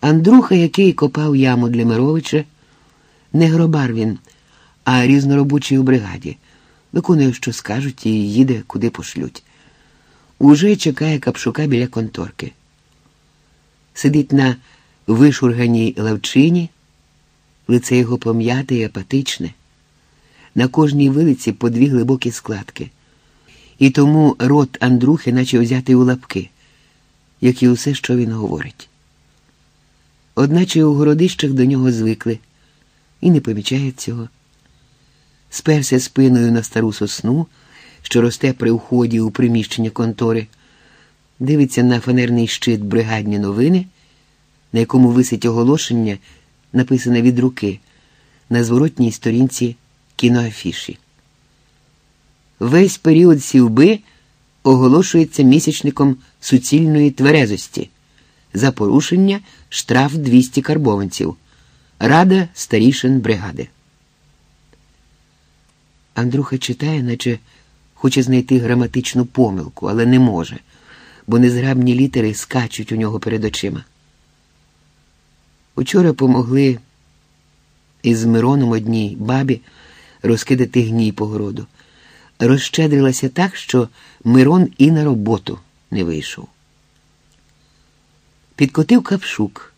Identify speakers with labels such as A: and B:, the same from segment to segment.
A: Андруха, який копав яму для Мировича, не гробар він, а різноробочий у бригаді. Виконує, що скажуть, і їде, куди пошлють. Уже чекає капшука біля конторки. Сидить на вишурганій лавчині, лице його пом'яте і апатичне. На кожній вилиці по дві глибокі складки. І тому рот Андрухи, наче взятий у лапки, як і усе, що він говорить. Одначе у городищах до нього звикли і не помічають цього. Сперся спиною на стару сосну, що росте при вході у приміщення контори, дивиться на фанерний щит бригадні новини, на якому висить оголошення, написане від руки, на зворотній сторінці кіноафіші. Весь період сівби оголошується місячником суцільної тверезості. За порушення штраф 200 карбованців. Рада старішин бригади. Андруха читає, наче хоче знайти граматичну помилку, але не може, бо незграбні літери скачуть у нього перед очима. Учора помогли із Мироном одній бабі розкидати гній по городу. Розщедрилася так, що Мирон і на роботу не вийшов. Підкотив капшук.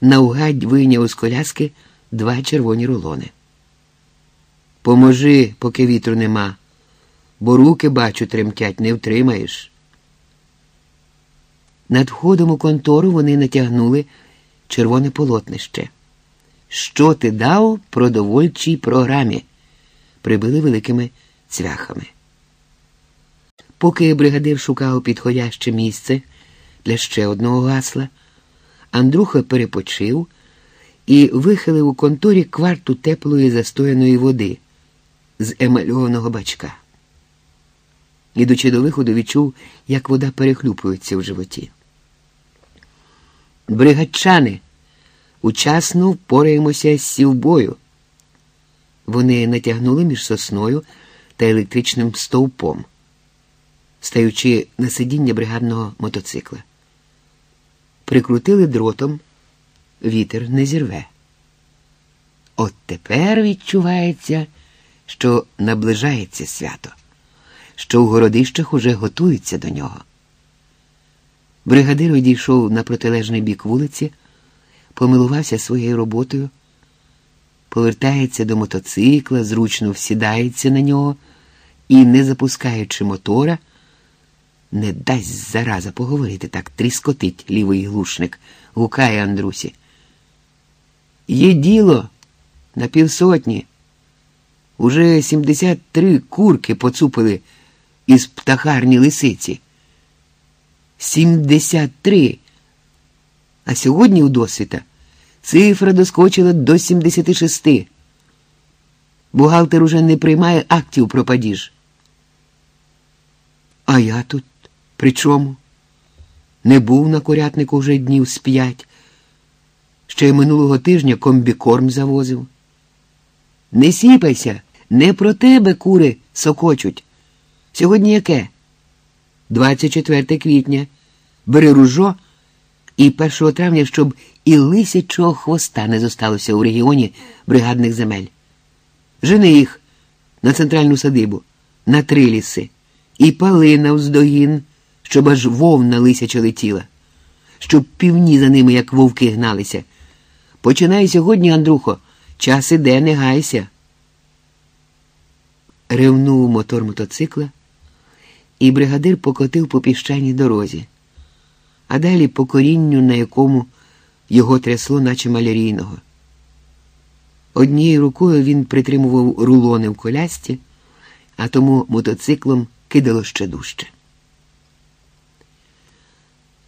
A: Наугадь вийняв з коляски два червоні рулони. Поможи, поки вітру нема, бо руки, бачу, тремтять, не втримаєш. Над входом у контору вони натягнули червоне полотнище. Що ти дав продовольчій програмі? Прибили великими цвяхами. Поки бригадир шукав підходяще місце для ще одного гасла, Андруха перепочив і вихилив у конторі кварту теплої застояної води з емальованого бачка. Ідучи до виходу, відчув, як вода перехлюпується в животі. Бригадчани, учасно впораємося з сівбою. Вони натягнули між сосною та електричним стовпом, стаючи на сидіння бригадного мотоцикла. Прикрутили дротом, вітер не зірве. От тепер відчувається, що наближається свято, що у городищах уже готуються до нього. Бригадир одійшов на протилежний бік вулиці, помилувався своєю роботою, повертається до мотоцикла, зручно всідається на нього і, не запускаючи мотора, не дасть зараза поговорити так, тріскотить лівий глушник, гукає Андрусі. Є діло на півсотні. Уже 73 курки поцупили із птахарні лисиці. 73. А сьогодні у досвіта цифра доскочила до 76. Бухгалтер уже не приймає актів про падіж. А я тут при чому? Не був на курятнику вже днів з п'ять. Ще й минулого тижня комбікорм завозив. Не сіпайся, не про тебе кури сокочуть. Сьогодні яке? 24 квітня. Бери ружо і 1 травня, щоб і лисячого хвоста не зосталося у регіоні бригадних земель. Жени їх на центральну садибу, на три ліси, і пали на вздогін, щоб аж вовна лисяча летіла, щоб півні за ними, як вовки, гналися. Починай сьогодні, Андрухо, час іде, не гайся. Ревнув мотор мотоцикла, і бригадир покотив по піщаній дорозі, а далі по корінню, на якому його трясло, наче малярійного. Однією рукою він притримував рулони в колясці, а тому мотоциклом кидало ще дужче.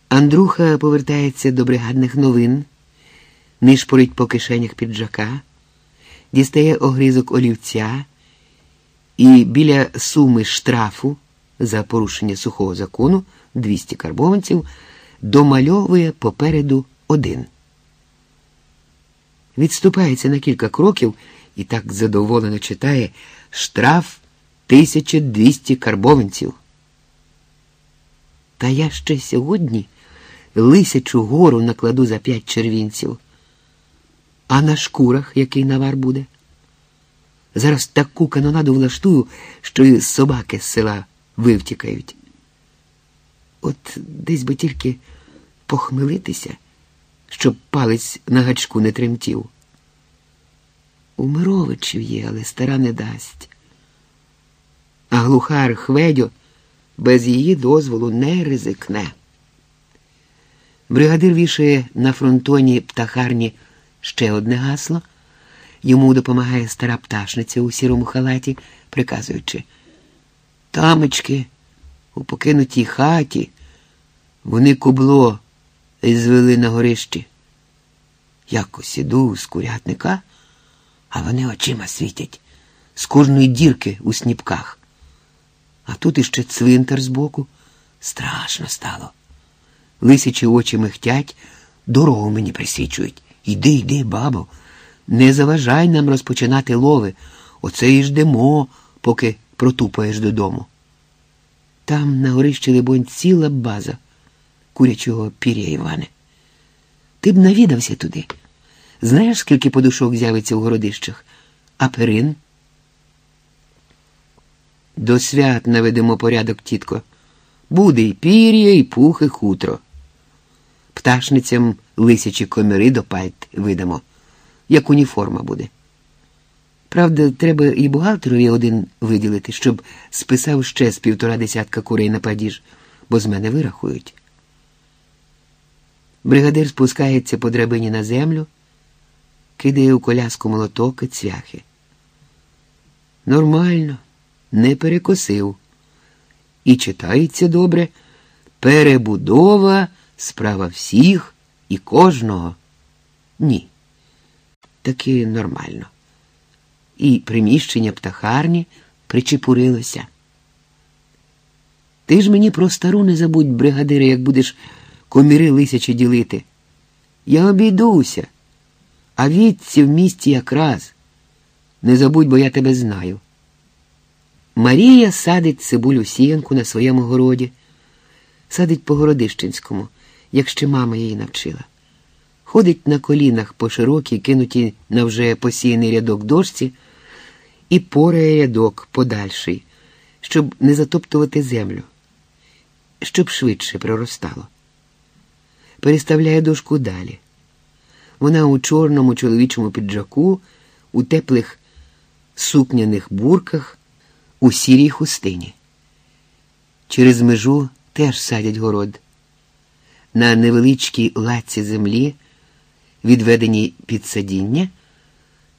A: Андруха повертається до бригадних новин, нишпорить по кишенях піджака, дістає огрізок олівця і біля суми штрафу за порушення сухого закону 200 карбованців домальовує попереду один. Відступається на кілька кроків і так задоволено читає штраф 1200 карбованців. Та я ще сьогодні лисячу гору накладу за п'ять червінців. А на шкурах який навар буде? Зараз таку канонаду влаштую, що і собаки з села вивтікають. От десь би тільки похмелитися, щоб палець на гачку не тремтів. У Мировичів є, але стара не дасть. А глухар Хведьо без її дозволу не ризикне. Бригадир вішає на фронтоні птахарні ще одне гасло. Йому допомагає стара пташниця у сірому халаті, приказуючи Тамочки, у покинутій хаті, вони кубло звели на горищі. Якось іду з курятника, а вони очима світять з кожної дірки у сніпках. А тут іще цвинтар збоку. Страшно стало. Лисячі очі михтять, дорогу мені присвічують. Йди, йди, бабо, не заважай нам розпочинати лови. Оце і ждемо, поки протупаєш додому. Там на горищі, либонь, ціла база курячого пір'я, Іване. Ти б навідався туди. Знаєш, скільки подушок з'явиться у городищах? А перин? До свят наведемо порядок, тітко. Буде і пір'я, і пух, і хутро. Пташницям лисячі коміри до пальт видамо, як уніформа буде. Правда, треба і бухгалтерові один виділити, щоб списав ще з півтора десятка курей на падіж, бо з мене вирахують. Бригадир спускається по драбині на землю, кидає у коляску молоток і цвяхи. Нормально, не перекосив. І читається добре перебудова справа всіх і кожного. Ні. Таки нормально. І приміщення птахарні причепурилося. Ти ж мені про стару не забудь, бригадире, як будеш коміри лисячі ділити. Я обійдуся, а відці в місті якраз. Не забудь, бо я тебе знаю. Марія садить цибулю сіянку на своєму городі, садить по Городищенському, як ще мама її навчила. Ходить на колінах по широкій, кинуті на вже посіяний рядок дошці, і порає рядок подальший, щоб не затоптувати землю, щоб швидше проростало переставляє дошку далі. Вона у чорному чоловічому піджаку, у теплих сукняних бурках, у сірій хустині. Через межу теж садять город. На невеличкій лаці землі, відведеній під садіння.